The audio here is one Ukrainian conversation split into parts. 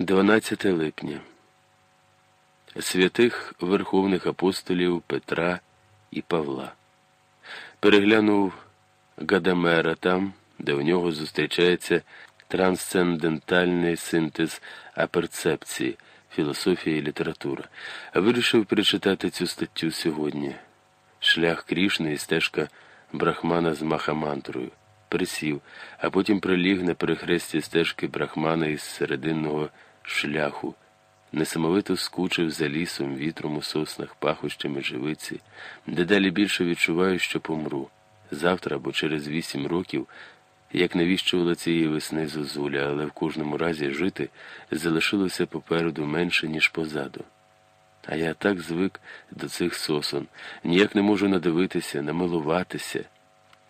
12 липня. Святих Верховних апостолів Петра і Павла. Переглянув Гадамера там, де у нього зустрічається трансцендентальний синтез аперцепції, філософія і література. Вирішив перечитати цю статтю сьогодні. Шлях Крішни і стежка Брахмана з Махамантрою присів, а потім приліг на перехресті стежки брахмана із серединного шляху, несамовито скучив за лісом, вітром у соснах, пахощами живиці, дедалі більше відчуваю, що помру. Завтра або через вісім років, як навіщувала цієї весни зозуля, але в кожному разі жити залишилося попереду менше, ніж позаду. А я так звик до цих сосон, ніяк не можу надивитися, намилуватися.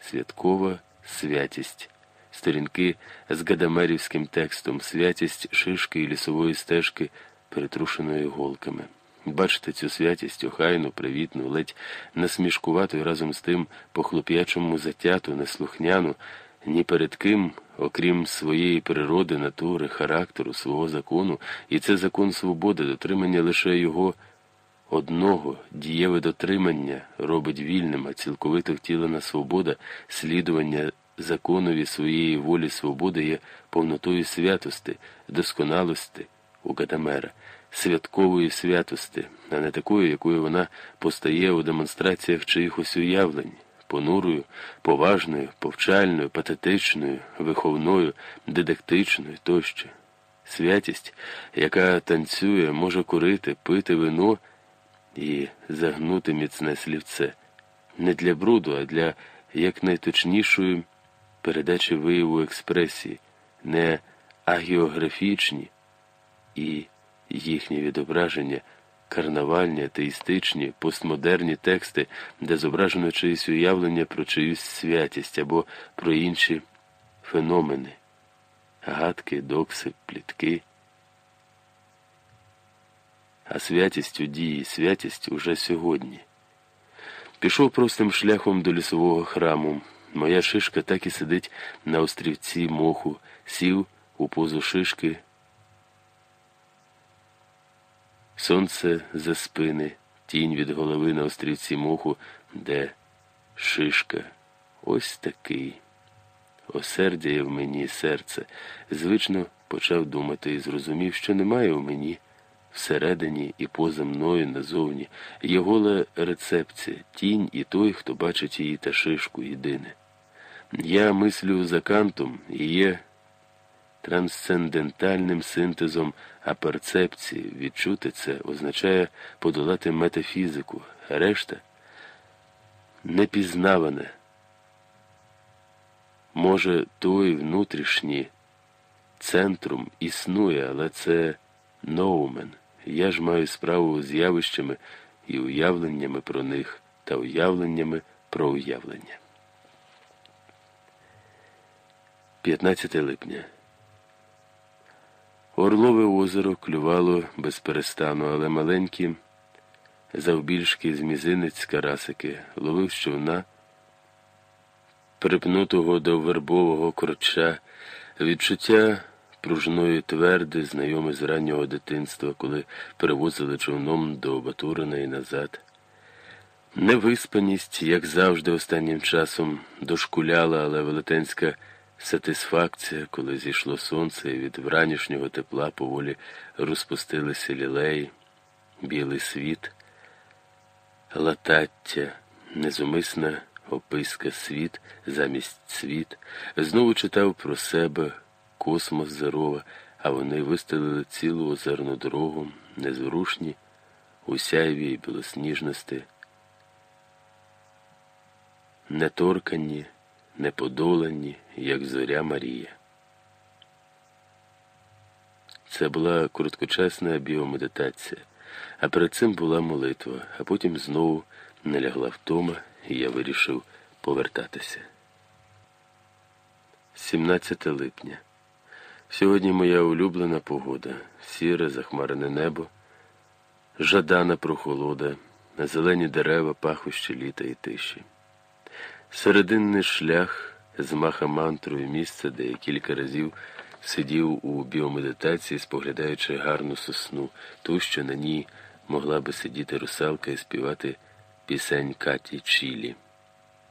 Святкова святість, сторінки з гадамерівським текстом, святість шишки і лісової стежки, перетрушеної голками. Бачите цю святість охайну, привітну, ледь насмішкувату і разом з тим по хлоп'ячому затяту, неслухняну, ні перед ким, окрім своєї природи, натури, характеру, свого закону, і це закон свободи, дотримання лише його. Одного дієве дотримання робить вільним, а цілковито втілена свобода, слідування законові своєї волі свободи є повнотою святости, досконалості у Гадамера, святкової святости, а не такою, якою вона постає у демонстраціях чиїхось уявлень, понурою, поважною, повчальною, патетичною, виховною, дидактичною тощо. Святість, яка танцює, може курити, пити вино і загнути міцне слівце, не для бруду, а для якнайточнішої передачі вияву експресії, не агіографічні і їхні відображення, карнавальні, атеїстичні, постмодерні тексти, де зображено чиїсь уявлення про чиюсь святість або про інші феномени, гадки, докси, плітки. А святість у дії, святість уже сьогодні. Пішов простим шляхом до лісового храму. Моя шишка так і сидить на острівці моху, сів у позу шишки. Сонце за спини, тінь від голови на острівці моху, де шишка. Ось такий. Осердяє в мені серце. Звично почав думати і зрозумів, що немає у мені всередині і поза мною назовні, є гола рецепція, тінь і той, хто бачить її та шишку єдине. Я мислю за кантом і є трансцендентальним синтезом аперцепції. Відчути це означає подолати метафізику, решта непізнаване. Може, той внутрішній центрум існує, але це ноумен. Я ж маю справу з явищами і уявленнями про них та уявленнями про уявлення. 15 липня. Орлове озеро клювало без перестану, але маленькі, завбільшки з мізинець карасики, ловив човна, припнутого до вербового корча, відчуття пружної тверди, знайоме з раннього дитинства, коли перевозили човном до Батурина і назад. Невиспаність, як завжди, останнім часом дошкуляла, але велетенська. Сатисфакція, коли зійшло сонце, і від вранішнього тепла поволі розпустилися лілеї, білий світ, латаття, незумисна описка світ замість світ, знову читав про себе космос Зарова, а вони вистелили цілу озерну дорогу, незворушні, у сяйві й білосніжності, неторкані неподолані, як зоря Марія. Це була короткочасна біомедитація, а перед цим була молитва, а потім знову не лягла втома, і я вирішив повертатися. 17 липня. Сьогодні моя улюблена погода, сіре, захмарене небо, жадана прохолода, зелені дерева, пахощі літа і тиші. Серединний шлях з маха мантрою місце, де я кілька разів сидів у біомедитації, споглядаючи гарну сосну, ту, що на ній могла би сидіти русалка і співати пісень Каті Чілі.